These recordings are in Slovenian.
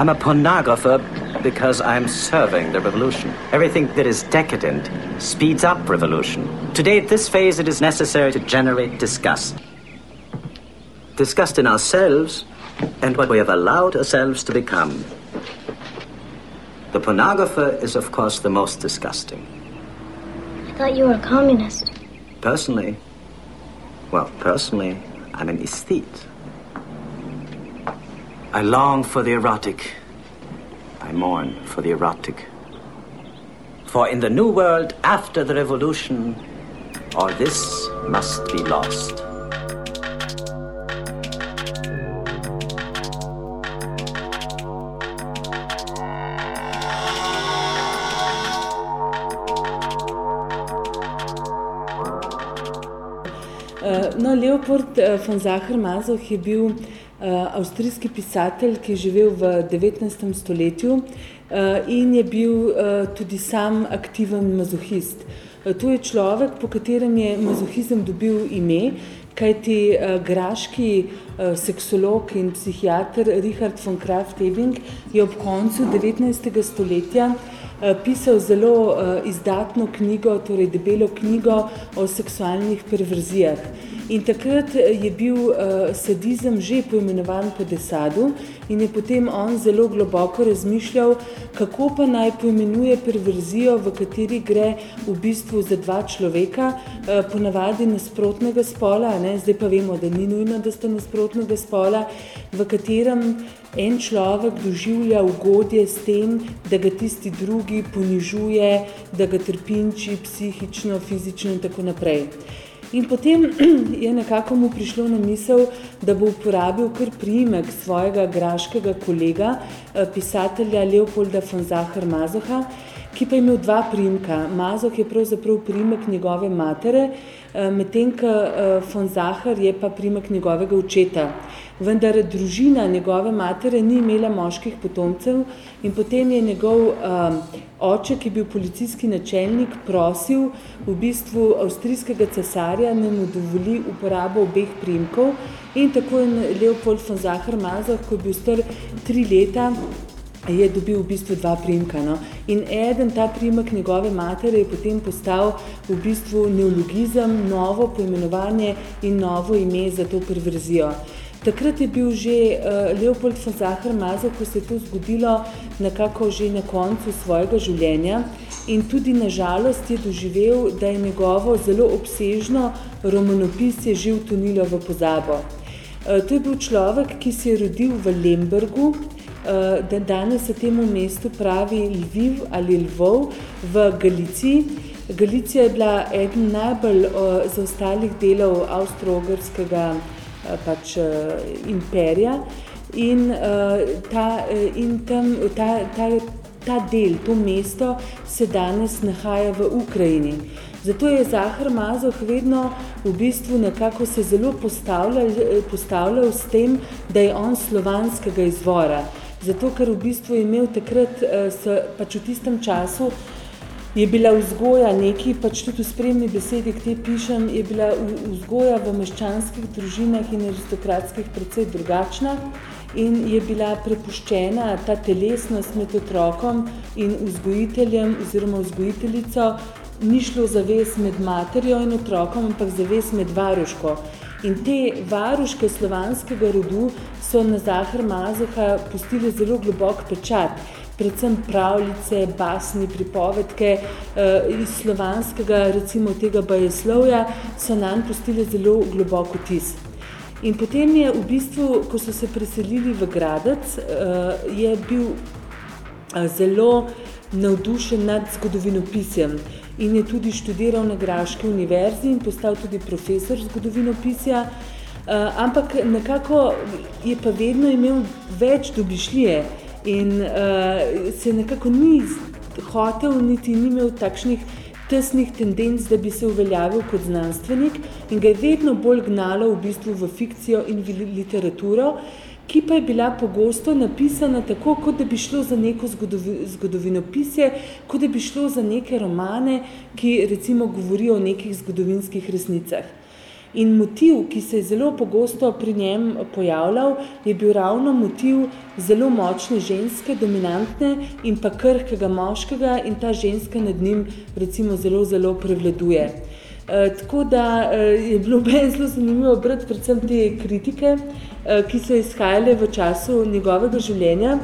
I'm a pornographer because I'm serving the revolution. Everything that is decadent speeds up revolution. Today, at this phase, it is necessary to generate disgust. Disgust in ourselves and what we have allowed ourselves to become. The pornographer is, of course, the most disgusting. I thought you were a communist. Personally, well, personally, I'm an aesthete. I long for the erotic. I mourn for the erotic. For in the new world after the revolution, all this must be lost. No, Leopold eh, von Zacher-Mazoh je bil avstrijski pisatelj, ki je živel v 19. stoletju uh, in je bil uh, tudi sam aktiven mazohist. To je človek, po katerem je mazohizem dobil ime, kajti graški seksolog in psihiater Richard von Kraft-Ebing je ob koncu 19. stoletja pisal zelo izdatno knjigo, torej debelo knjigo o seksualnih perverzijah. In takrat eh, je bil sadizem že poimenovan po desadu in je potem on zelo globoko razmišljal, kako pa naj poimenuje perverzijo, v kateri gre v bistvu za dva človeka, ponavadi nasprotnega spola, ne? zdaj pa vemo, da ni nujno, da sta nasprotnega spola, v katerem en človek doživlja ugodje s tem, da ga tisti drugi ponižuje, da ga trpinči psihično, fizično in tako naprej. In potem je nekako mu prišlo na misel, da bo uporabil kar priimek svojega graškega kolega, eh, pisatelja Leopolda von Zahar Mazoha, ki pa je imel dva priimka. Mazoh je pravzaprav priimek njegove matere, eh, medtem ko eh, von Zahar je pa priimek njegovega očeta vendar družina njegove matere ni imela moških potomcev in potem je njegov um, oče, ki je bil policijski načelnik, prosil v bistvu avstrijskega cesarja, da mu dovoli uporabo obeh primkov in tako je Leopold von Zahar Mazoh, ko je bil star tri leta, je dobil v bistvu dva primka. No? In eden, ta primek njegove matere, je potem postal v bistvu neologizem, novo poimenovanje in novo ime za to perverzijo. Takrat je bil že uh, Leopold von Zahar Mazov, ko se je to zgodilo nekako že na koncu svojega življenja in tudi na žalost je doživel, da je njegovo zelo obsežno romanopisje že utonilo v pozabo. Uh, to je bil človek, ki se je rodil v Lembergu, uh, da danes se temu mestu pravi Lviv ali Lvov v Galiciji. Galicija je bila eden najbolj uh, zaostalih delov avstro-ogrskega Eh, pač uh, imperija in, uh, ta, in tam, ta, ta, ta del, to mesto se danes nahaja v Ukrajini. Zato je Zahar Mazoh vedno v bistvu nekako se zelo postavljal, postavljal s tem, da je on slovanskega izvora. Zato, ker v bistvu je imel takrat, pač v tistem času, je bila vzgoja neki, pač tudi v spremni besedi, ki te pišem, je bila vzgoja v meščanskih družinah in aristokratskih precej drugačna in je bila prepuščena ta telesnost med otrokom in vzgojiteljem oziroma vzgojiteljico, ni šlo zaves med materjo in otrokom, ampak zaves med varuško. In te varuške slovanskega rodu so na Zahar Mazoha pustili zelo globok pečat predvsem pravljice, basni, pripovedke uh, iz slovanskega, recimo tega bajeslovja, so nam postili zelo globoko tis. In potem je v bistvu, ko so se preselili v Gradec, uh, je bil uh, zelo navdušen nad zgodovinopisjem in je tudi študiral na Graški univerzi in postal tudi profesor zgodovinopisja, uh, ampak nekako je pa vedno imel več dobišljije, in uh, se nekako ni hotel, niti ni imel takšnih tesnih tendenc, da bi se uveljavil kot znanstvenik in ga je vedno bolj gnalo v bistvu v fikcijo in v literaturo, ki pa je bila pogosto napisana tako, kot da bi šlo za neko zgodovinopisje, kot da bi šlo za neke romane, ki recimo govorijo o nekih zgodovinskih resnicah. In motiv, ki se je zelo pogosto pri njem pojavljal, je bil ravno motiv zelo močne ženske, dominantne in pa krhkega moškega in ta ženska nad njim recimo zelo, zelo prevladuje. E, tako da e, je bilo meni zelo zanimivo brati predvsem te kritike, e, ki so izhajale v času njegovega življenja,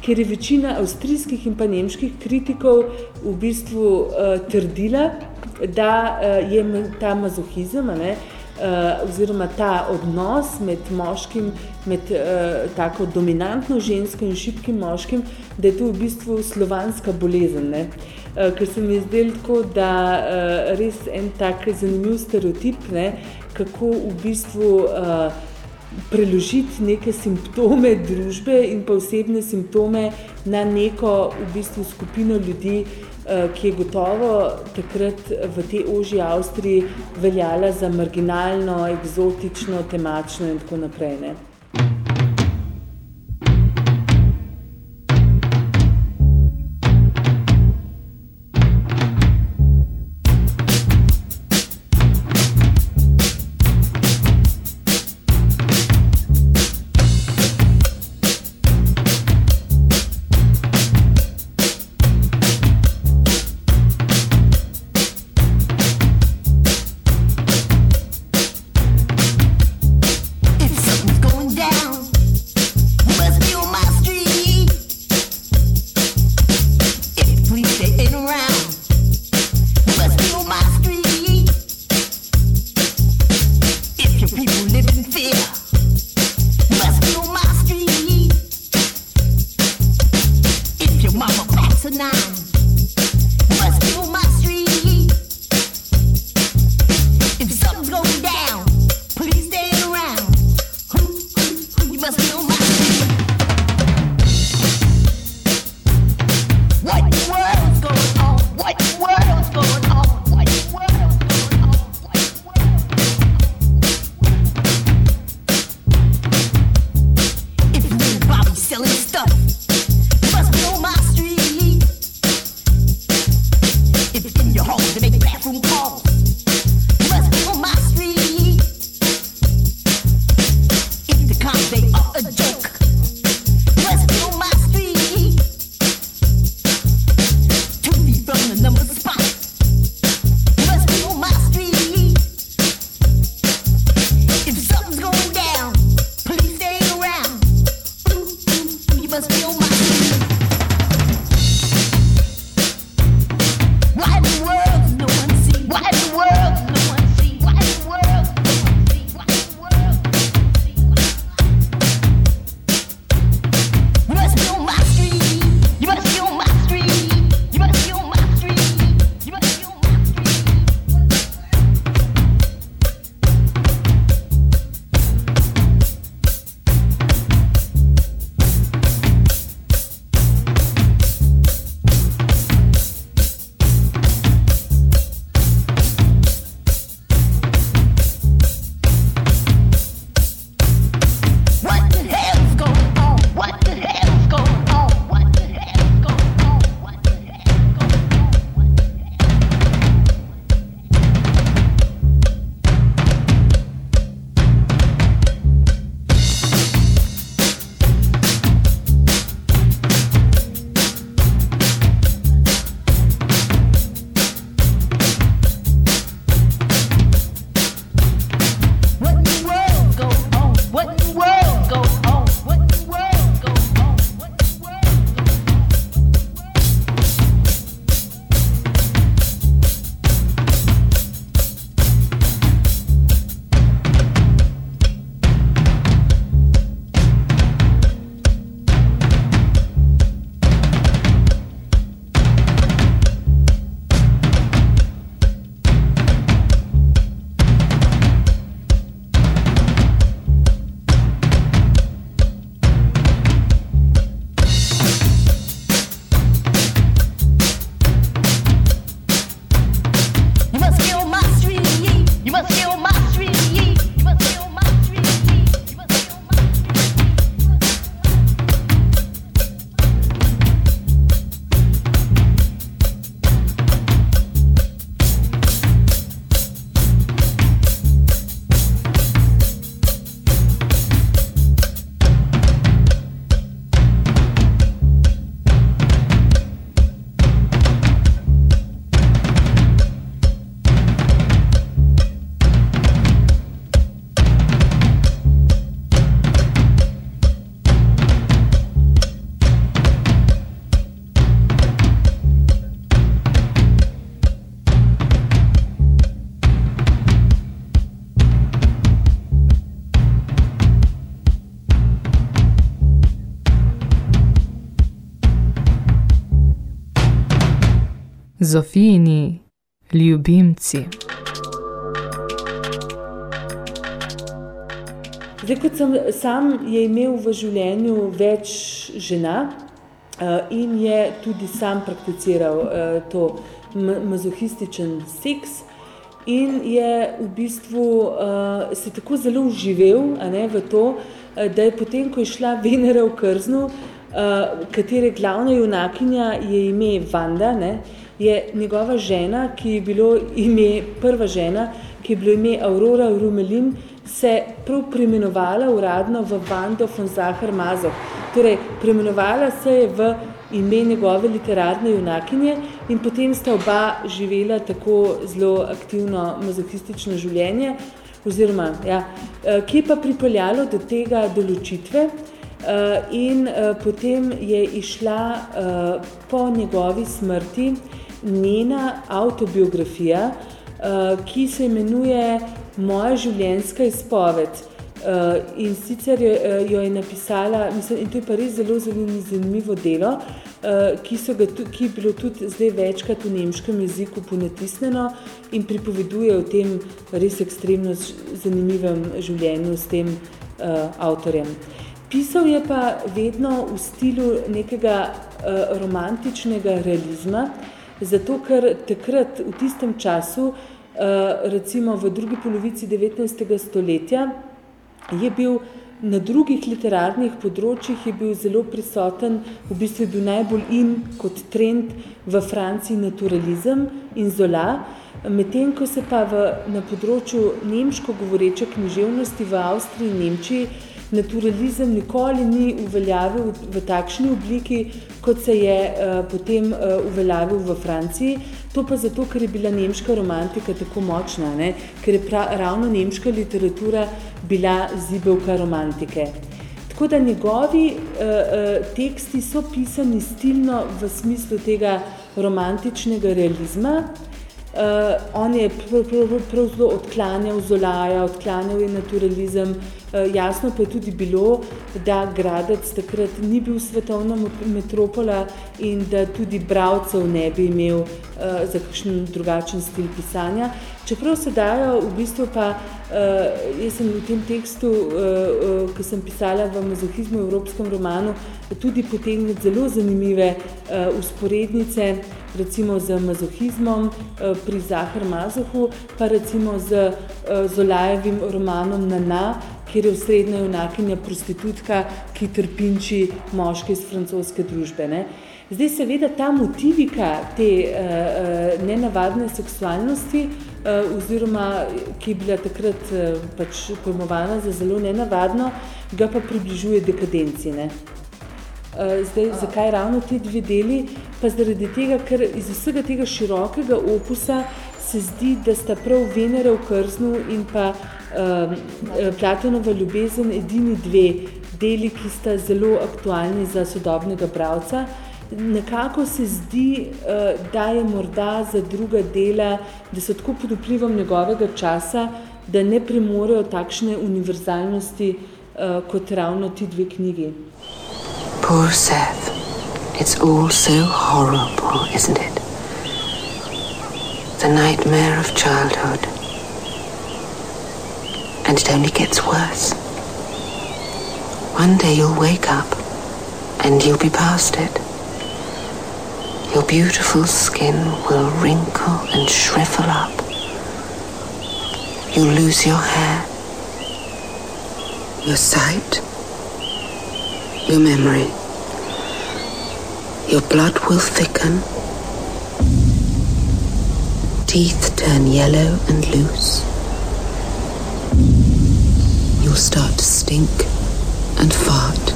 ker je večina avstrijskih in pa nemških kritikov v bistvu e, trdila, da e, je ta mazohizem, ne, uh, oziroma ta odnos med moškim, med uh, tako dominantno žensko in šibkim moškim, da je to v bistvu slovanska bolezen. Ne? uh, ker se mi je zdelo tako, da uh, res en tak zanimiv stereotip, ne, kako v bistvu uh, preložiti neke simptome družbe in pa osebne simptome na neko v bistvu skupino ljudi, uh, ki je gotovo takrat v tej oži Avstriji veljala za marginalno, eksotično, temačno in tako naprej. Ne. Zofijini ljubimci. Zdaj, kot sem sam je imel v življenju več žena uh, in je tudi sam prakticiral uh, to mazohističen seks. In je v bistvu uh, se tako zelo uživel ne, v to, da je potem, ko je šla Venera v Krznu, katere glavna junakinja je ime Vanda, ne, je njegova žena, ki je bilo ime, prva žena, ki je bilo ime Aurora Rumelin, se prav preimenovala uradno v Vando von Zahar Mazoh. Torej, preimenovala se je v ime njegove literarne junakinje in potem sta oba živela tako zelo aktivno mazohistično življenje, oziroma, ja, eh, ki je pa pripeljalo do tega določitve eh, in eh, potem je išla po njegovi smrti njena autobiografija, ki se imenuje moja življenjska izpoved. Uh, in sicer jo, uh, jo je napisala, mislim, in to je pa res zelo, zelo zanimivo delo, uh, ki, ga, ki je bilo tudi zdaj večkrat v nemškem jeziku ponatisnjeno in pripoveduje o tem res ekstremno zanimivem življenju s tem uh, avtorjem. Pisal je pa vedno v stilu nekega uh, romantičnega realizma, zato ker takrat v tistem času Eh, recimo v drugi polovici 19. stoletja, je bil na drugih literarnih področjih je bil zelo prisoten, v bistvu je bil najbolj in kot trend v Franciji naturalizem in zola, medtem ko se pa v, na področju nemško govoreče književnosti v Avstriji in Nemčiji naturalizem nikoli ni uveljavil v takšni obliki, kot se je uh, potem uh, uveljavil v Franciji. To pa zato, ker je bila nemška romantika tako močna, ne? ker je pra, ravno nemška literatura bila zibelka romantike. Tako da njegovi uh, uh, teksti so pisani stilno v smislu tega romantičnega realizma. Uh, on je prav, prav, prav zelo odklanjal Zolaja, odklanjal je naturalizem, uh, jasno pa je tudi bilo, da Gradec takrat ni bil svetovna metropola in da tudi bravcev ne bi imel uh, za kakšen drugačen stil pisanja. Čeprav se dajo v bistvu pa, uh, jaz sem v tem tekstu, uh, uh, ki sem pisala v mazohizmu v evropskem romanu, tudi potegniti zelo zanimive uh, usporednice, recimo z mazohizmom uh, pri Zahar Mazohu, pa recimo z uh, Zolajevim romanom Nana, kjer je osrednja junakinja prostitutka, ki trpinči moške iz francoske družbe. Ne. Zdaj, seveda, ta motivika te uh, nenavadne seksualnosti, uh, oziroma ki je bila takrat uh, pač pojmovana za zelo nenavadno, ga pa približuje dekadenci. Ne. Zdaj, zakaj ravno ti dve deli? Pa zaradi tega, ker iz vsega tega širokega opusa se zdi, da sta prav Venere v Krznu in pa uh, Platonova ljubezen edini dve deli, ki sta zelo aktualni za sodobnega bravca. Nekako se zdi, da je morda za druga dela, da so tako pod vplivom njegovega časa, da ne premorejo takšne univerzalnosti kot ravno ti dve knjigi. Poor Seth. It's all so horrible, isn't it? The nightmare of childhood. and it only gets worse. One day you'll wake up and you'll be past it. Your beautiful skin will wrinkle and shrivel up. You'll lose your hair, your sight, your memory. Your blood will thicken. Teeth turn yellow and loose you'll start to stink and fart,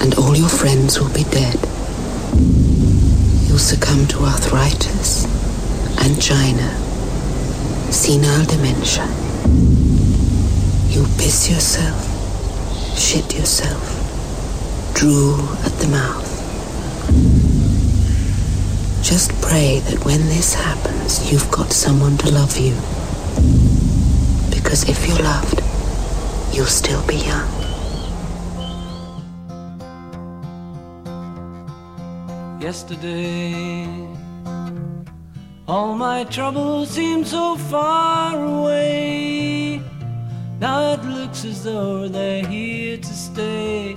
and all your friends will be dead. You'll succumb to arthritis, angina, senile dementia. You'll piss yourself, shit yourself, drool at the mouth. Just pray that when this happens, you've got someone to love you. Because if you're loved, you'll still be young. Yesterday, All my troubles seem so far away. Now it looks as though they're here to stay.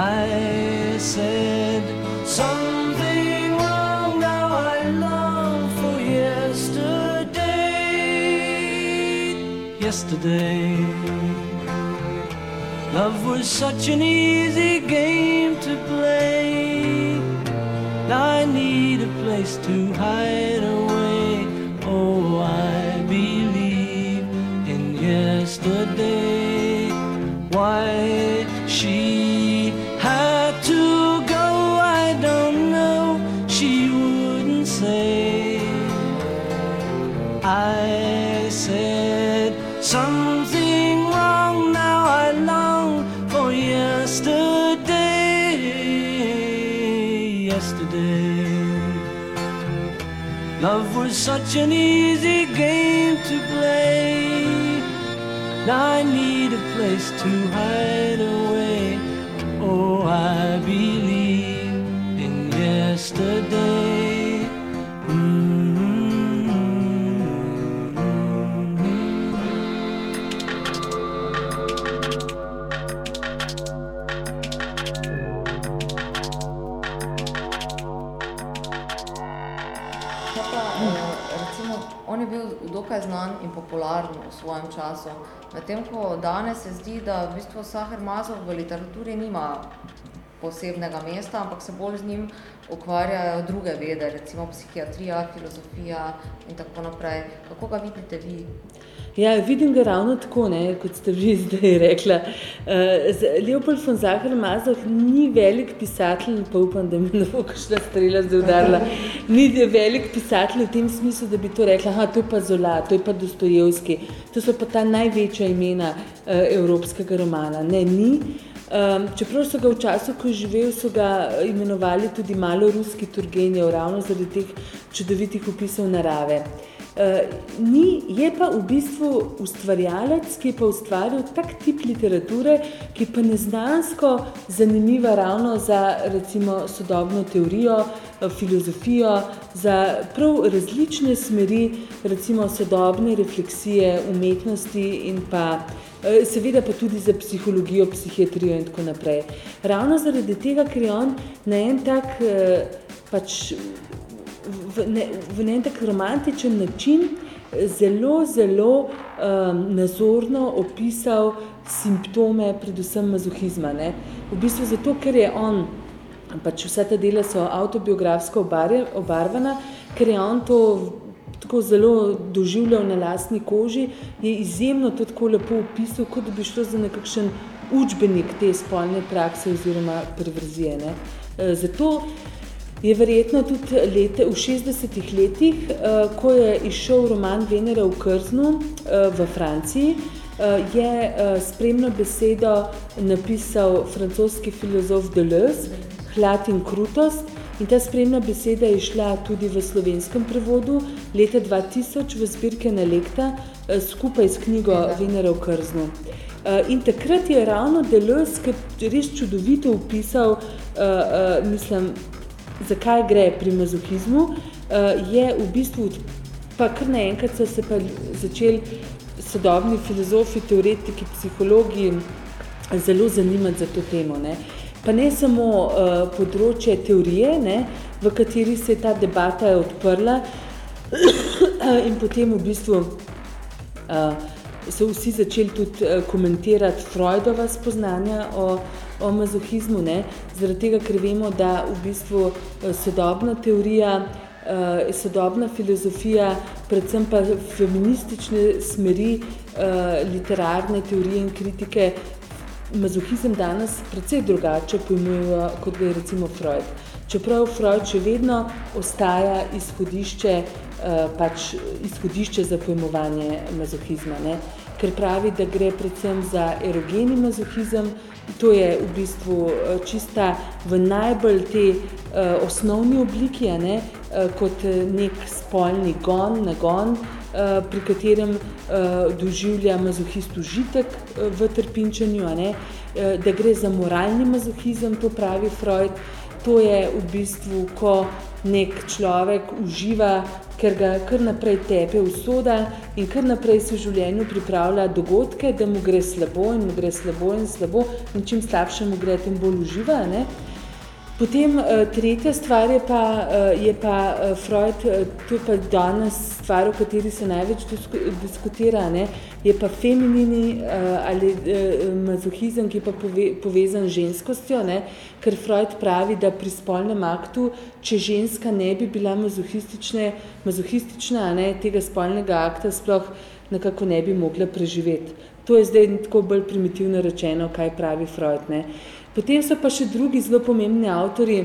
I said something wrong. Now I long for yesterday. Yesterday. Love was such an easy game to play. Now I need a place to hide away. Oh, I believe in yesterday. Why such an easy game to play. Now I need a place to hide away. Oh, I believe dokaj znan in popularen v svojem času. Medtem ko danes se zdi, da v bistvu Saher Mazov v literaturi nima posebnega mesta, ampak se bolj z njim ukvarjajo druge vede, recimo psihiatrija, filozofija in tako naprej. Kako ga vidite vi? Ja, vidim ga ravno tako, ne, kot ste vi zdaj rekla. Uh, Leopold von Zahar Mazah ni velik pisatelj, pa upam, da mi ne bo kakšna strela zdaj udarila. Ni velik pisatelj v tem smislu, da bi to rekla, aha, to je pa Zola, to je pa Dostojevski, to so pa ta največja imena uh, evropskega romana. Ne, ni. Um, čeprav so ga v času, ko je živel, so ga imenovali tudi malo ruski Turgenev, ravno zaradi teh čudovitih opisov narave. Uh, ni, je pa v bistvu ustvarjalec, ki je pa ustvaril tak tip literature, ki pa neznansko zanimiva ravno za recimo sodobno teorijo, filozofijo, za prav različne smeri, recimo sodobne refleksije, umetnosti in pa seveda pa tudi za psihologijo, psihiatrijo in tako naprej. Ravno zaradi tega, ker je on na en tak pač v, ne, v en tak romantičen način zelo, zelo um, nazorno opisal simptome, predvsem mazohizma. Ne. V bistvu zato, ker je on, pač vsa ta dela so autobiografsko obarvana, ker je on to tako zelo doživljal na lastni koži, je izjemno to tako lepo opisal, kot da bi šlo za nekakšen učbenik te spolne prakse oziroma perverzije. Ne. Zato je verjetno tudi lete, v 60-ih letih, ko je izšel roman Venera v Krznu v Franciji, je spremno besedo napisal francoski filozof Deleuze, Hlad in krutost, In ta spremna beseda je šla tudi v slovenskem prevodu leta 2000 v zbirke Nelekta skupaj s knjigo Venera v Krznu. In takrat je ravno Deleuze res čudovito opisal, mislim, zakaj gre pri mazohizmu, je v bistvu, pa kar naenkrat so se pa začeli sodobni filozofi, teoretiki, psihologi zelo zanimati za to temo. Ne pa ne samo uh, področje teorije, ne, v kateri se je ta debata odprla in potem v bistvu uh, so vsi začeli tudi uh, komentirati Freudova spoznanja o, o mazohizmu, ne, zaradi tega, ker vemo, da v bistvu uh, sodobna teorija, uh, sodobna filozofija, predvsem pa feministične smeri uh, literarne teorije in kritike mazohizem danes precej drugače pojmujejo, kot ga je recimo Freud. Čeprav Freud še vedno ostaja izhodišče, uh, pač izhodišče za pojmovanje mazohizma, ne? Ker pravi, da gre predvsem za erogeni mazohizem, to je v bistvu uh, čista v najbolj te uh, osnovni obliki, ne? uh, kot nek spolni gon, nagon, uh, pri katerem uh, doživlja mazohist užitek uh, v trpinčenju, ne? Uh, da gre za moralni mazohizem, to pravi Freud, to je v bistvu, ko nek človek uživa, ker ga kar naprej tepe usoda in kar naprej se v življenju pripravlja dogodke, da mu gre slabo in mu gre slabo in slabo in čim slabše mu gre, tem bolj uživa. Ne? Potem tretja stvar je pa, je pa Freud, to je pa danes stvar, o kateri se največ diskutira, ne? je pa feminini ali mazohizem, ki je pa pove, povezan z ženskostjo, ne? ker Freud pravi, da pri spolnem aktu, če ženska ne bi bila mazohistična, ne? tega spolnega akta sploh nekako ne bi mogla preživeti. To je zdaj tako bolj primitivno rečeno, kaj pravi Freud. Ne? Potem so pa še drugi zelo pomembni avtori,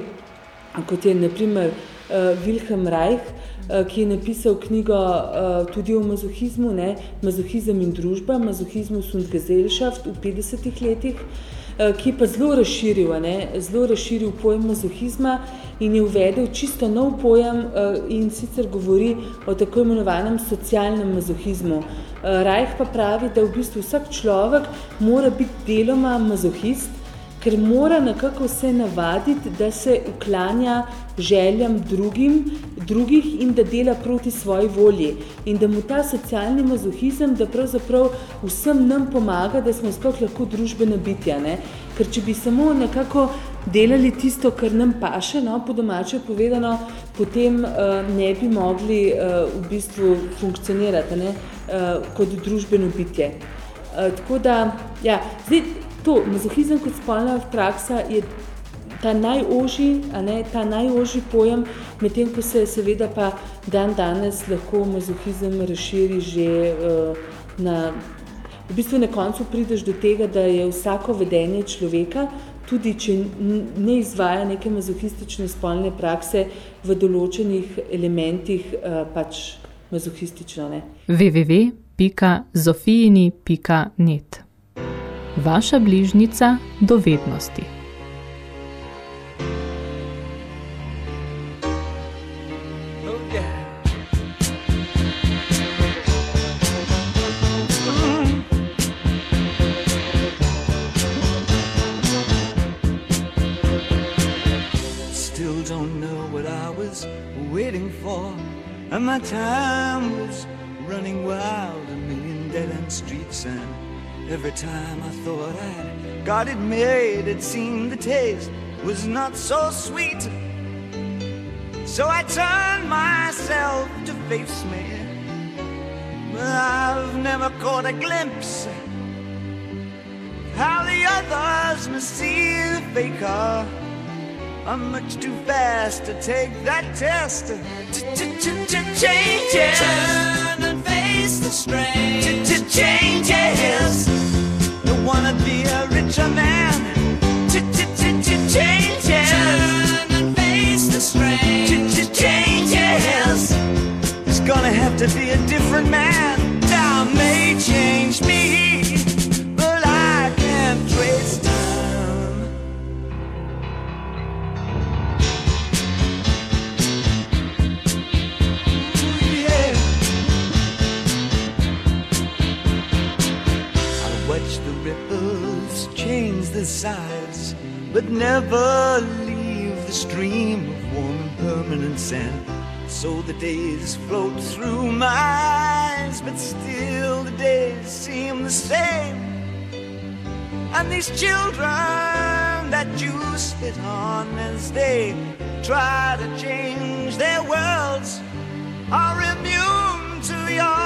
kot je naprimer uh, Wilhelm Reich, uh, ki je napisal knjigo uh, tudi o mazohizmu, ne? Mazohizem in družba, Mazohizmus und Gesellschaft v 50-ih letih, uh, ki je pa zelo razširil, ne? zelo razširil pojem mazohizma in je uvedel čisto nov pojem uh, in sicer govori o tako imenovanem socialnem mazohizmu. Uh, Reich pa pravi, da v bistvu vsak človek mora biti deloma mazohist, ker mora nekako se navaditi, da se uklanja željam drugim, drugih in da dela proti svoji volji. In da mu ta socialni mazohizem, da pravzaprav vsem nam pomaga, da smo sploh lahko družbena bitja. Ne? Ker če bi samo nekako delali tisto, kar nam paše, no, po domače povedano, potem uh, ne bi mogli uh, v bistvu funkcionirati ne, uh, kot družbeno bitje. Uh, tako da, ja, zdaj, to, mazohizem kot spolna praksa je ta najožji, a ne, ta najožji pojem, medtem ko se seveda pa dan danes lahko mazohizem razširi že uh, na, v bistvu na koncu prideš do tega, da je vsako vedenje človeka, tudi če ne izvaja neke mazohistične spolne prakse v določenih elementih uh, pač mazohistično. Ne. www.zofijini.net Vaša bližnica dovednosti. And my time was running wild, a million dead end streets and Every time I thought I'd got it made, it seemed the taste was not so sweet. So I turned myself to face me. But I've never caught a glimpse how the others must see the faker. I'm much too fast to take that test. Changes. Turn and the. Changes. Don't wanna be a richer man. Changes. Turn and face the strain. Changes. It's gonna have to be a different man. Time may change me, ripples change their size, but never leave the stream of warm and permanent sand. So the days float through my eyes, but still the days seem the same. And these children that you spit on as they try to change their worlds are immune to your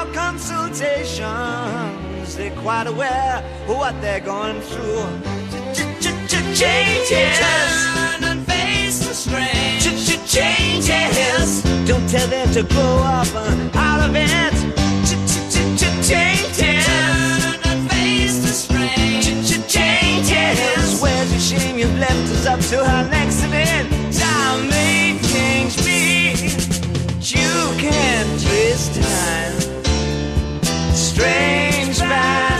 consultations. They're quite aware of what they're going through. Changes. Turn and face the strain. Changes. Don't tell them to grow up uh, out of it. Changes. And face the strain. Changes. Where's the shame you've left us up to her next event. Time may change me. You can't twist time. Strange back.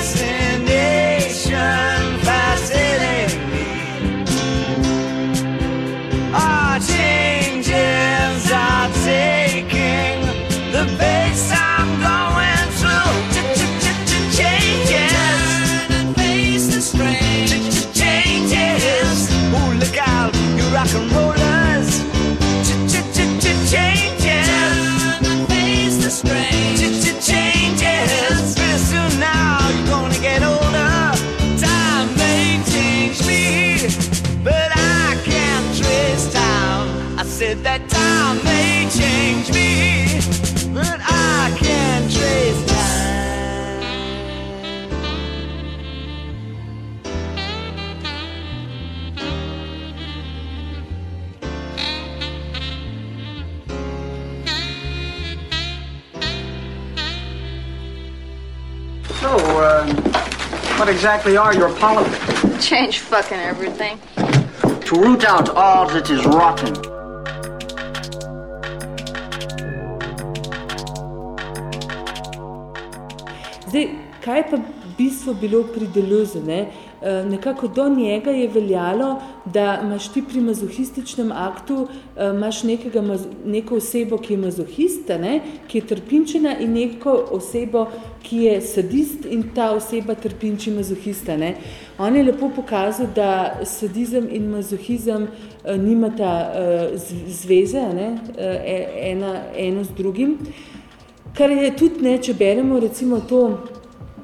What exactly are your politics? Change fucking everything. To root out all that is rotten. Zdaj, kaj pa bistvo bilo pri Deluzu? Eh, Nekako do njega je veljalo, da imaš ti pri mazohističnem aktu eh, imaš nekega, neko osebo, ki je mazohista, ne? ki je trpinčena in neko osebo, ki je sadist in ta oseba trpinči mazohista. Ne? On je lepo pokazal, da sadizem in mazohizem eh, nimata zveze, ne? E- ena, eno z drugim. Kar je tudi, ne, če beremo recimo to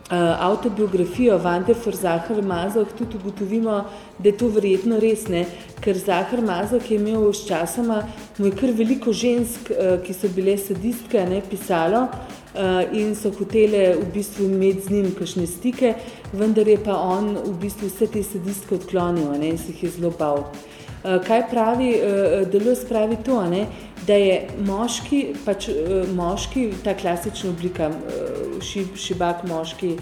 avtobiografijo Vande for Zahar Mazah, tudi ugotovimo, da je to verjetno res, ne, ker Zahar Mazah je imel s časoma, mu je kar veliko žensk, uh, ki so bile sadistke, ne, pisalo uh, in so hotele v bistvu imeti z njim kakšne stike, vendar je pa on v bistvu vse te sadistke odklonil ne, in se jih je zelo bal. Uh, kaj pravi, uh, Deleuze pravi to, a ne, da je moški, pač moški, ta klasična oblika, šib, šibak moški,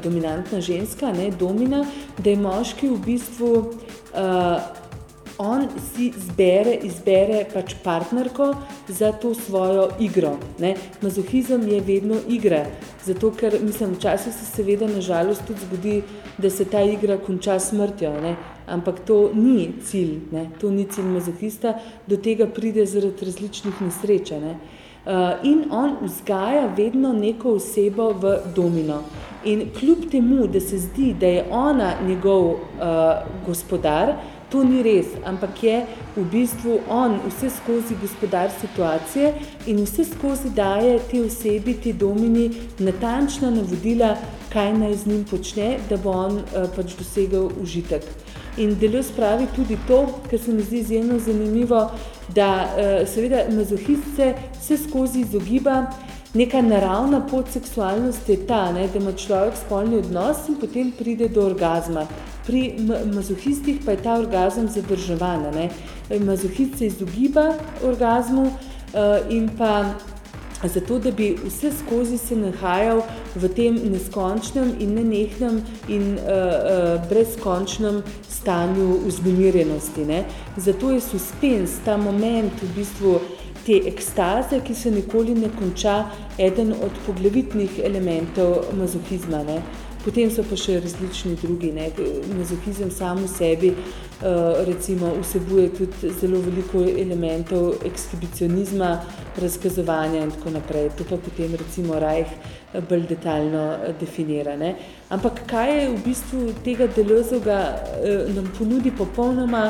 dominantna ženska, ne, domina, da je moški v bistvu, on si zbere, izbere pač partnerko za to svojo igro. Ne. Mazohizem je vedno igra, zato ker, mislim, včasih se seveda nažalost tudi zgodi, da se ta igra konča smrtjo, ne. ampak to ni cilj, ne. to ni cilj mazohista, do tega pride zaradi različnih nesreč. Ne. Uh, in on vzgaja vedno neko osebo v domino. In kljub temu, da se zdi, da je ona njegov uh, gospodar, to ni res, ampak je v bistvu on vse skozi gospodar situacije in vse skozi daje te osebi, te domini, natančna navodila, kaj naj z njim počne, da bo on uh, pač dosegel užitek. In Deleuze pravi tudi to, kar se mi zdi izjemno zanimivo, da uh, seveda mazohist se vse skozi izogiba, neka naravna pot seksualnosti je ta, ne, da ima človek spolni odnos in potem pride do orgazma. Pri ma- mazohistih pa je ta orgazem zadrževan. Ne. Mazohist se izogiba orgazmu uh, in pa zato, da bi vse skozi se nahajal v tem neskončnem in nenehnem in uh, uh, brezkončnem stanju vznemirjenosti. Ne. Zato je suspens, ta moment v bistvu te ekstaze, ki se nikoli ne konča, eden od poglavitnih elementov mazohizma. Ne. Potem so pa še različni drugi. Ne. Mazohizem sam v sebi uh, recimo vsebuje tudi zelo veliko elementov ekshibicionizma, razkazovanja in tako naprej. To pa potem recimo Reich eh, bolj detaljno eh, definira. Ne. Ampak kaj je v bistvu tega Deleuzeovga uh, nam ponudi popolnoma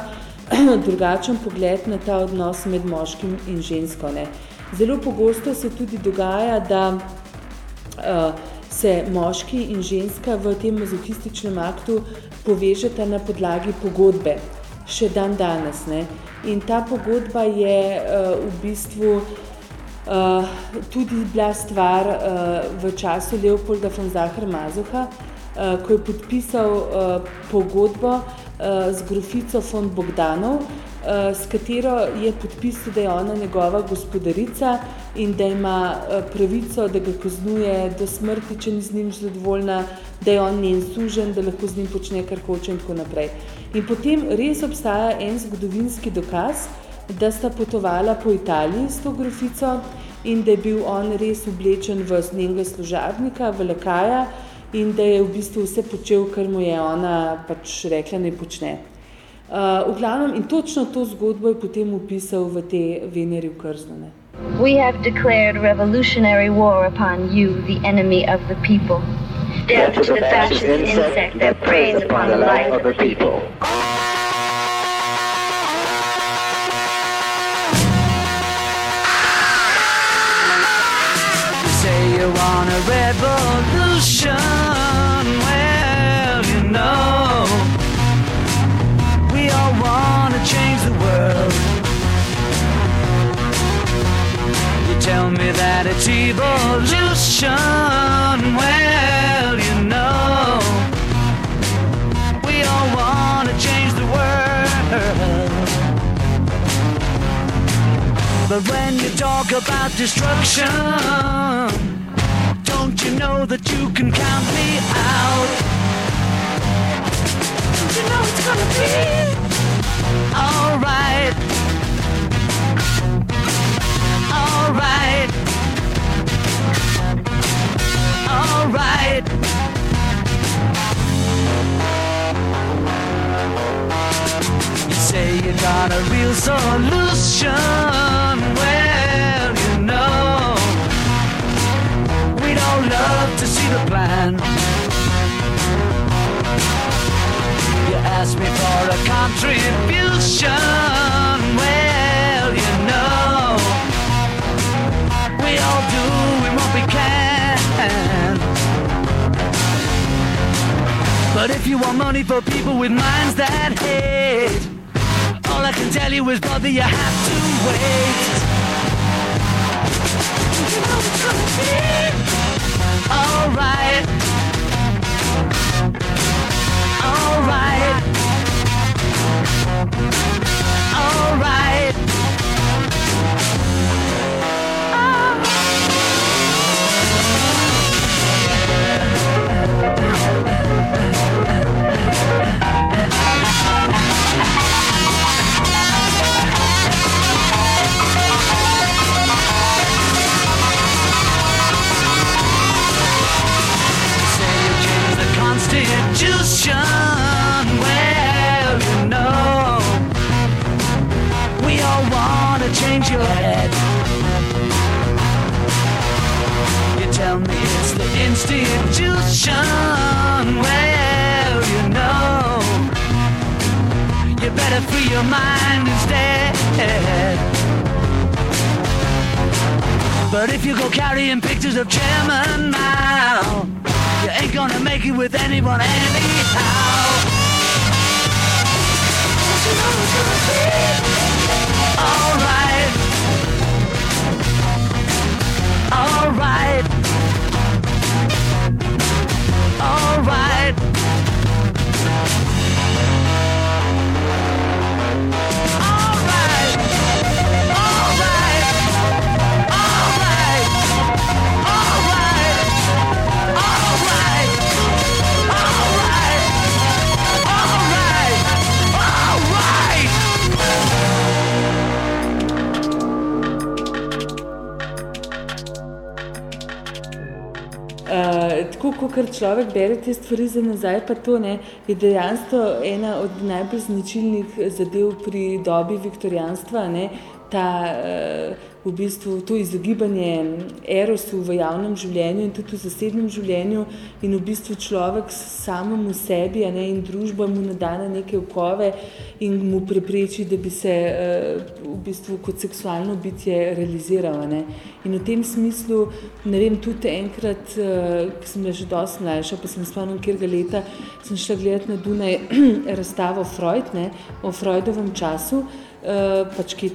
drugačen pogled na ta odnos med moškim in žensko. Ne. Zelo pogosto se tudi dogaja, da uh, se moški in ženska v tem mazohističnem aktu povežeta na podlagi pogodbe, še dan danes. Ne. In ta pogodba je uh, v bistvu uh, tudi bila stvar uh, v času Leopolda von Zahar-Mazoha, uh, ko je podpisal uh, pogodbo uh, z grofico von Bogdanov, s katero je podpisal, da je ona njegova gospodarica in da ima pravico, da ga kaznuje do smrti, če ni z njim zadovoljna, da je on njen sužen, da lahko z njim počne kar hoče in tako naprej. In potem res obstaja en zgodovinski dokaz, da sta potovala po Italiji s to grofico in da je bil on res oblečen v njenega služabnika, v lekaja in da je v bistvu vse počel, kar mu je ona pač rekla, ne počne. Uh, v glavnem, in točno to zgodbo je potem upisal v te Veneri v Krznone. We have declared revolutionary war upon you, the enemy of the people. Death to the fascist insect that preys upon the life of the people. It's evolution. Well, you know, we all want to change the world. But when you talk about destruction, don't you know that you can count me out? Don't you know it's gonna be alright? Alright. You say you got a real solution. Well, you know we'd all love to see the plan. You ask me for a contribution. But if you want money for people with minds that hate, all I can tell you is, brother, you have to wait. Alright. Alright. Alright. Constitution. Well, you know, we all want to change your head. You tell me it's the institution. Well, you know, you better free your mind instead. But if you go carrying pictures of Chairman Mao, ain't gonna make it with anyone anyhow. You know? Alright. Alright. Alright. Tako kot človek bere te stvari za nazaj, pa to ne, je dejansko ena od najbolj značilnih zadev pri dobi viktorijanstva, ne, ta uh, v bistvu to izogibanje erosu v javnem življenju in tudi v zasebnem življenju in v bistvu človek samemu sebi ne, in družba mu nadane neke okove in mu prepreči, da bi se uh, v bistvu kot seksualno bitje realiziral. Ne. In v tem smislu, ne vem, tudi enkrat, uh, ko sem bila že dosti mlajša, pa sem spomnim, kjerga leta sem šla gledati na Dunaj razstavo Freud, ne, o Freudovem času, pač ki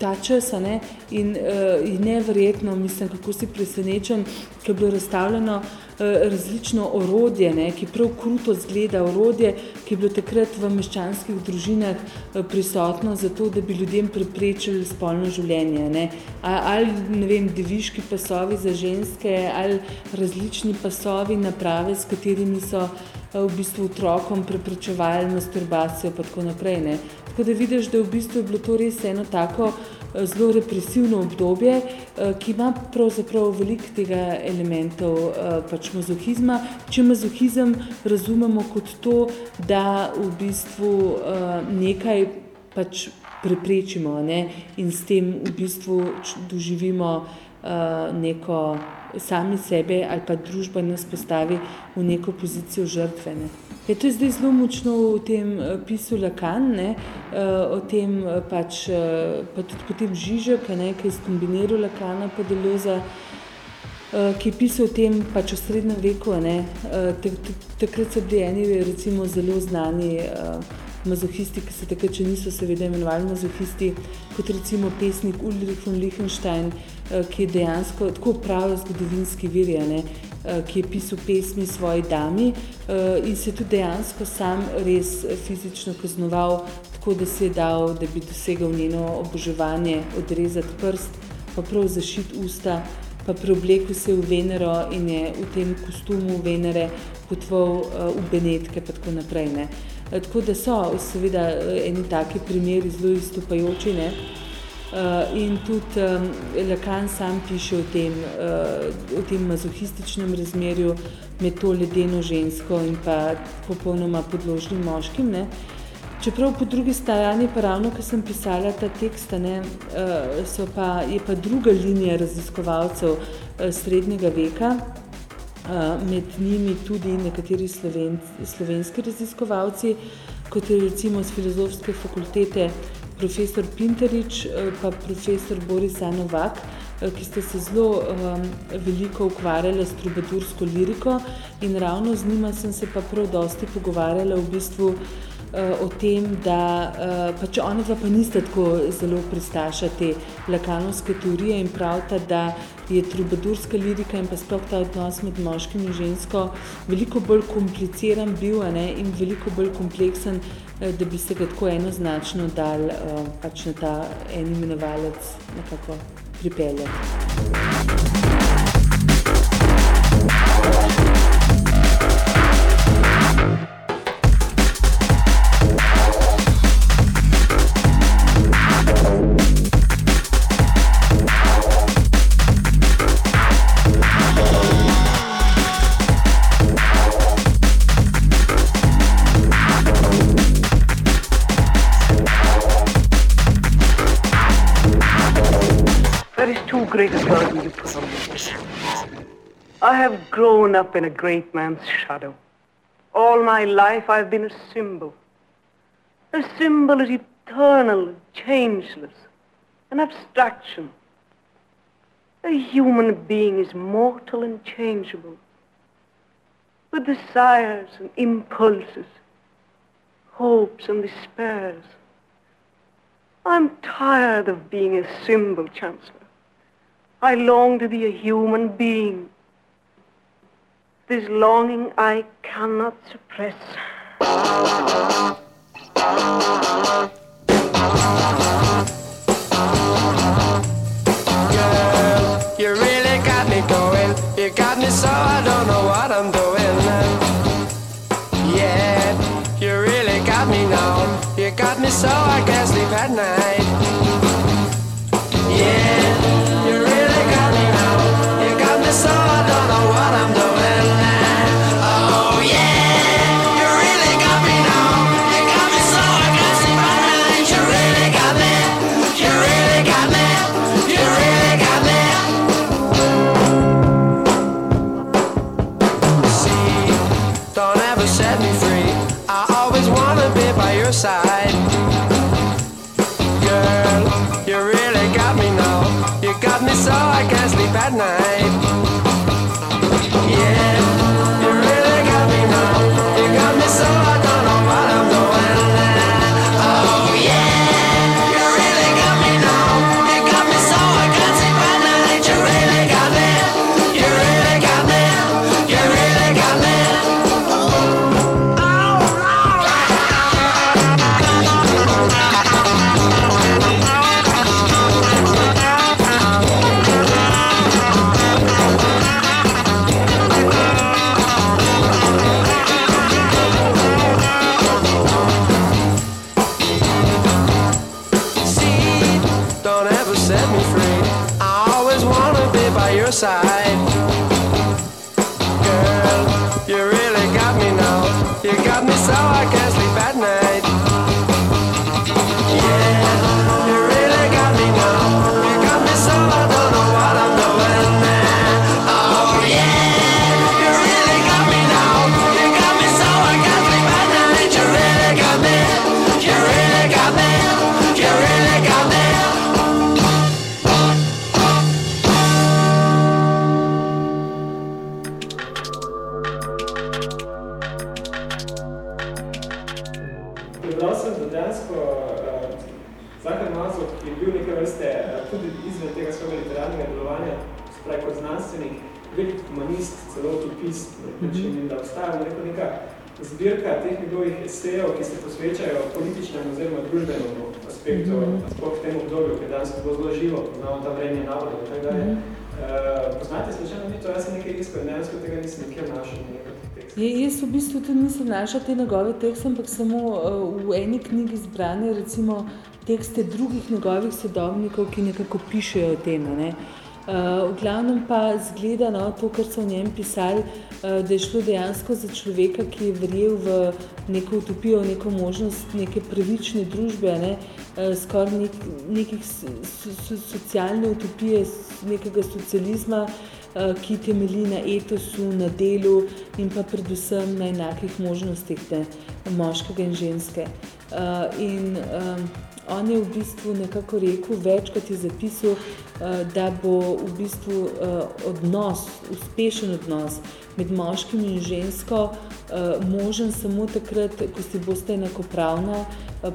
ta čas ne, in uh, je neverjetno, mislim, kako si presenečen, ker je bilo razstavljeno uh, različno orodje, ne, ki prav kruto zgleda orodje, ki je bilo takrat v meščanskih družinah uh, prisotno zato, da bi ljudem preprečili spolno življenje. Ne. Ali, ne vem, deviški pasovi za ženske, ali različni pasovi naprave, s katerimi so v bistvu otrokom preprečevali masturbacijo pa tako naprej. Ne. Tako da vidiš, da v bistvu je bilo to res eno tako eh, zelo represivno obdobje, eh, ki ima pravzaprav veliko tega elementov eh, pač mazohizma. Če mazohizem razumemo kot to, da v bistvu nekaj pač preprečimo ne? in s tem v bistvu doživimo neko sami sebe ali pa družba nas postavi v neko pozicijo žrtve. Ne? Je to zdaj zelo močno v tem uh, pisu Lakan, ne, uh, o tem uh, pač, pa tudi potem Žižek, ne, ki je skombiniral Lakana pa Deloza, ki je pisal o tem pač o srednjem veku, ne, takrat so bili eni recimo zelo znani mazohisti, ki se takrat še niso seveda imenovali mazohisti, kot recimo pesnik Ulrich von Lichtenstein, ki je dejansko tako pravi zgodovinski vir, ne, Eh, ki je pisal pesmi svoji dami eh, in se tudi dejansko sam res fizično kaznoval, tako da se je dal, da bi dosegal njeno oboževanje, odrezati prst, pa prav zašit usta, pa preoblekel se v Venero in je v tem kostumu Venere potoval eh, v Benetke pa tako naprej. Ne. Tako da so seveda eni taki primeri zelo istopajoči, ne. Uh, in tudi um, Lacan sam piše o tem, uh, o tem mazohističnem razmerju med to ledeno žensko in pa popolnoma podložnim moškim. Ne. Čeprav po drugi strani, pa ravno, ko sem pisala ta tekst, ne, uh, pa, je pa druga linija raziskovalcev srednjega veka, med njimi tudi nekateri sloven, slovenski raziskovalci, kot je recimo z filozofske fakultete profesor Pinterič eh, pa profesor Boris Anovak, eh, ki ste se zelo um, veliko ukvarjali s trubadursko liriko. In ravno z njima sem se pa prav dosti pogovarjala v bistvu uh, o tem, da uh, pač oni dva pa niste tako zelo pristaša te lakanovske teorije in pravta, da je trubadurska lirika in pa sploh ta odnos med moškim in žensko veliko bolj kompliciran bil ne, in veliko bolj kompleksen, da bi se ga tako enoznačno dal eh, pač na ta en imenovalec nekako pripeljati. Great a burden you put on me. I have grown up in a great man's shadow. All my life I've been a symbol. A symbol is eternal, changeless, an abstraction. A human being is mortal and changeable, with desires and impulses, hopes and despairs. I'm tired of being a symbol, Chancellor. I long to be a human being. This longing I cannot suppress. Družbenemu aspektu, mm -hmm. sploh v tem obdobju, ki je danes bilo zelo živo, poznamo ta vrenje navode in tako dalje. Mhm. Uh, poznate slučajno vi to? Jaz sem nekaj iskal in dejansko tega nisem nikjer našel. Je, jaz v bistvu tudi nisem našla te njegove tekste, ampak samo uh, v eni knjigi zbrane recimo tekste drugih njegovih sodobnikov, ki nekako pišejo o tem. Ne? Uh, v glavnem pa zgleda no, to, kar so o njem pisali, uh, da je šlo dejansko za človeka, ki je verjel v neko utopijo, neko možnost neke pravične družbe, ne? uh, skoraj nek, nekih so, so, socialne utopije, nekega socializma, ki temelji na etosu, na delu in pa predvsem na enakih možnostih ne, moškega in ženske. In um, on je v bistvu nekako rekel, večkrat je zapisal, da bo v bistvu uh, odnos, uspešen odnos med moškim in žensko uh, možen samo takrat, ko si boste enakopravna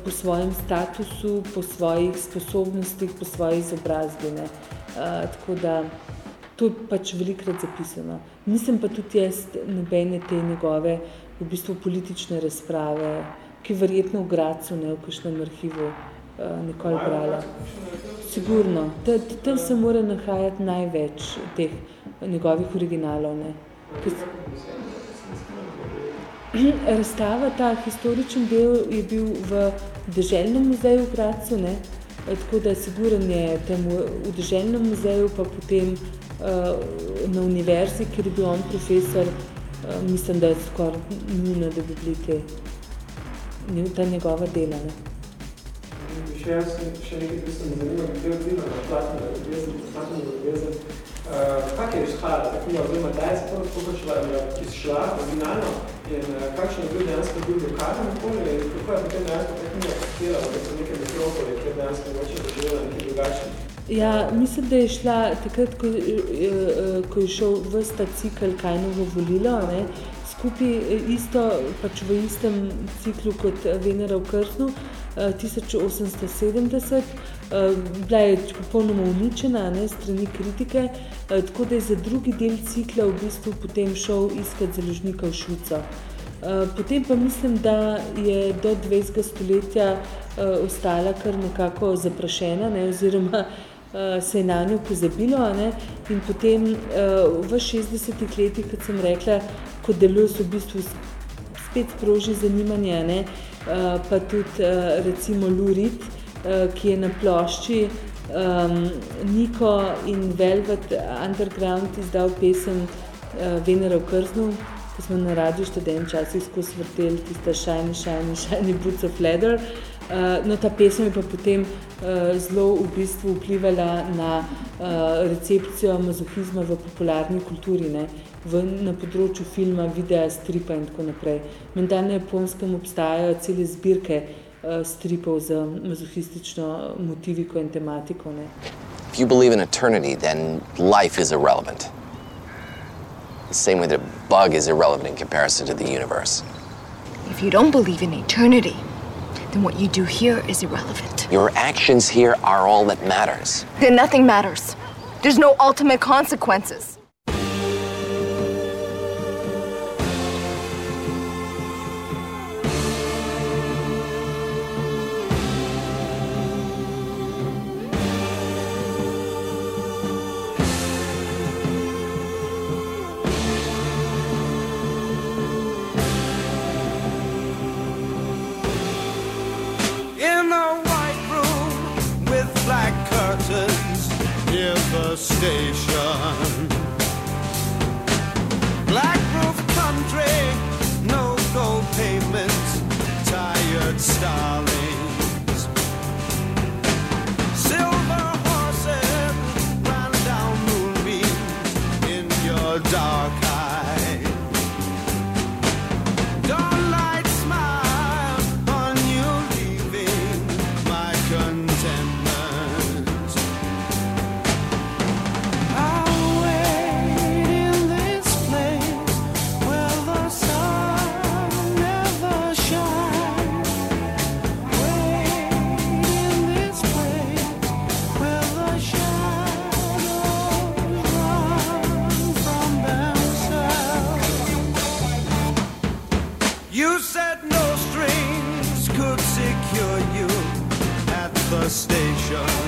po svojem statusu, po svojih sposobnostih, po svoji izobrazbi. ne. Tako da to je pač velikrat zapisano. Nisem pa tudi jaz nobene te njegove v bistvu politične razprave, ki verjetno v Gracu, ne v kakšnem arhivu, nikoli brala. Sigurno. Ta- ta- Tam se mora nahajati največ teh njegovih originalov. Ne. Razstava, ta historičen del je bil v Deželnem muzeju v Gracu, ne? Eh, tako da siguren je tam v, Deželnem muzeju, pa potem uh, na univerzi, kjer je bil on profesor, uh, mislim, da je skoraj nujno, da bi bili te, ta njegova dela. Ne? Še jaz sem- še nekaj, ki se me zanima, glede odziva na Platino ljubezen, Platino ljubezen. Uh, kak je izhajala ta knjiga, oziroma da je sploh spokočila, izšla originalno in uh, kakšen je bil dejansko bil lokalen okolje in kako je potem dejansko ta knjiga postirala, da so neke metropole, kjer dejansko mogoče doživela nekaj drugačen. Ja, mislim, da je šla takrat, ko, eh, eh, ko je šel ves ta cikl Kajnovo volilo, ne, skupaj eh, isto, pač v istem ciklu kot eh, Venera v Krsnu, eh, 1870, eh, bila je popolnoma uničena ne, strani kritike, eh, tako da je za drugi del cikla v bistvu potem šel iskat založnika v Švico. Eh, Potem pa mislim, da je do 20. stoletja ostala kar nekako zaprašena, ne, oziroma se je na njo pozabilo. Ne, in potem v 60-ih letih, kot sem rekla, ko deluje, so v bistvu spet sproži zanimanje, ne, pa tudi uh, recimo Lurid, uh, ki je na plošči um, Niko in Velvet Underground izdal pesem Venera v Krznu, ko smo na radiju študent včasih skozi vrteli tista Shiny, Shiny, Shiny Boots of Leather. Uh, no, ta pesem je pa potem uh, zelo v bistvu vplivala na uh, recepcijo mazohizma v popularni kulturi, ne? v, na področju filma, videa, stripa in tako naprej. Menda na japonskem obstajajo cele zbirke stripov z mazohistično motiviko in tematiko. Ne? If you believe in eternity, then life is irrelevant. The same way that a bug is irrelevant in comparison to the universe. If you don't believe in eternity, then what you do here is irrelevant. Your actions here are all that matters. Then nothing matters. There's no ultimate consequences. the station.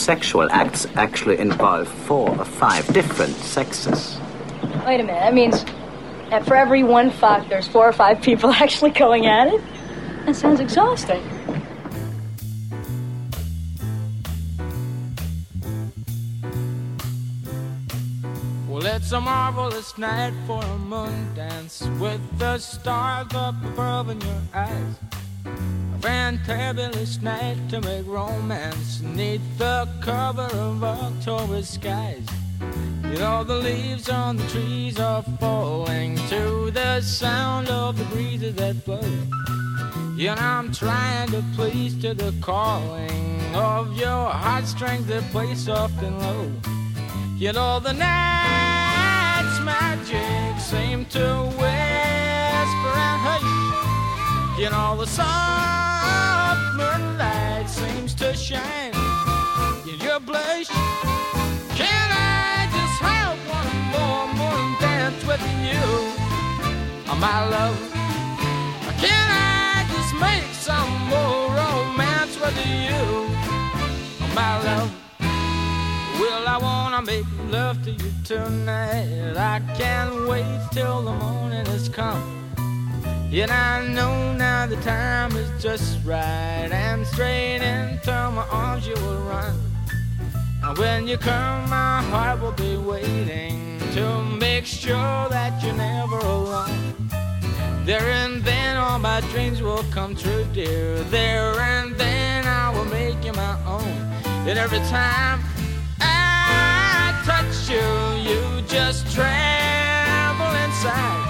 Sexual acts actually involve four or five different sexes. Wait a minute. That means that for every one fuck, there's four or five people actually going at it? That sounds exhausting. Well, it's a marvelous night for a moon dance with the stars up above in your eyes. Fantabulous night to make romance neath the cover of October skies. You know, the leaves on the trees are falling to the sound of the breezes that blow. You know, I'm trying to please to the calling of your heartstrings that play soft and low. You know, the night's magic seem to whisper and hush. You know, the moonlight in your blush. Can I just have one more moon dance with you, oh, my love? Can I just make some more romance with you, oh, my love? Well, I wanna make love to you tonight. I can't wait till the morning has come. And I know now the time is just right. And straight into my arms you will run. And when you come, my heart will be waiting to make sure that you're never alone. There and then all my dreams will come true, dear. There and then I will make you my own. And every time I touch you, you just tremble inside.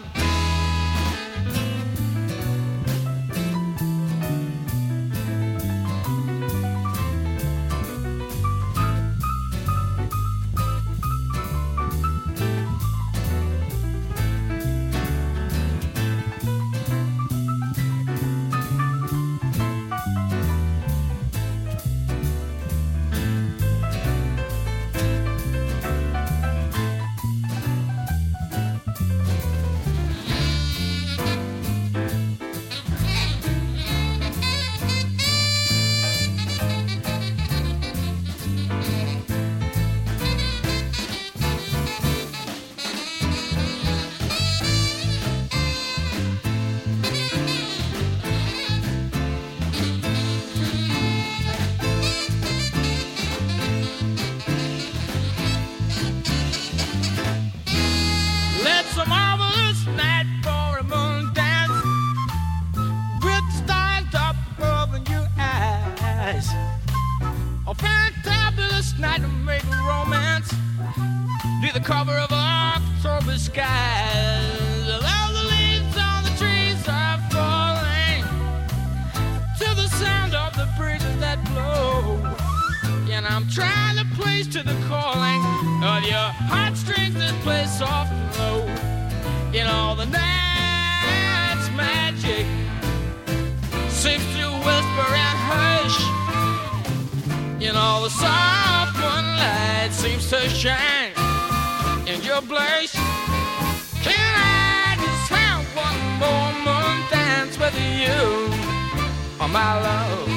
my love.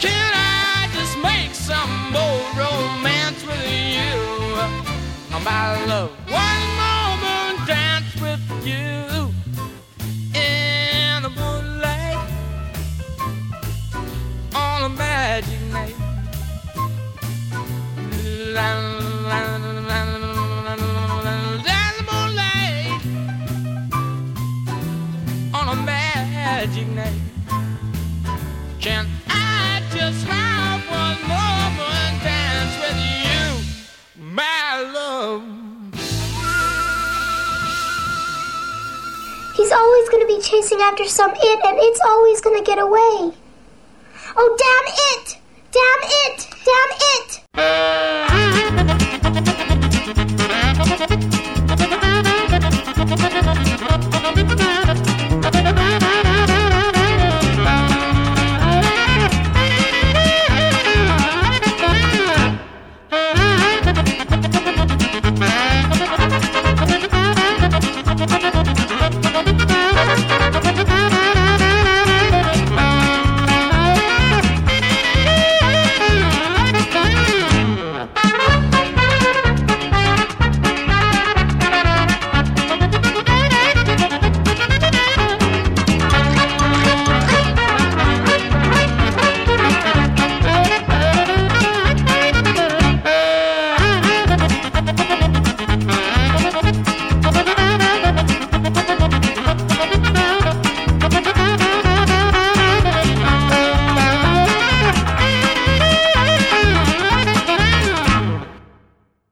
Can I just make some more romance with you, my love? chasing after some it, and it's always gonna get away. Oh, damn it! Damn it! Damn it!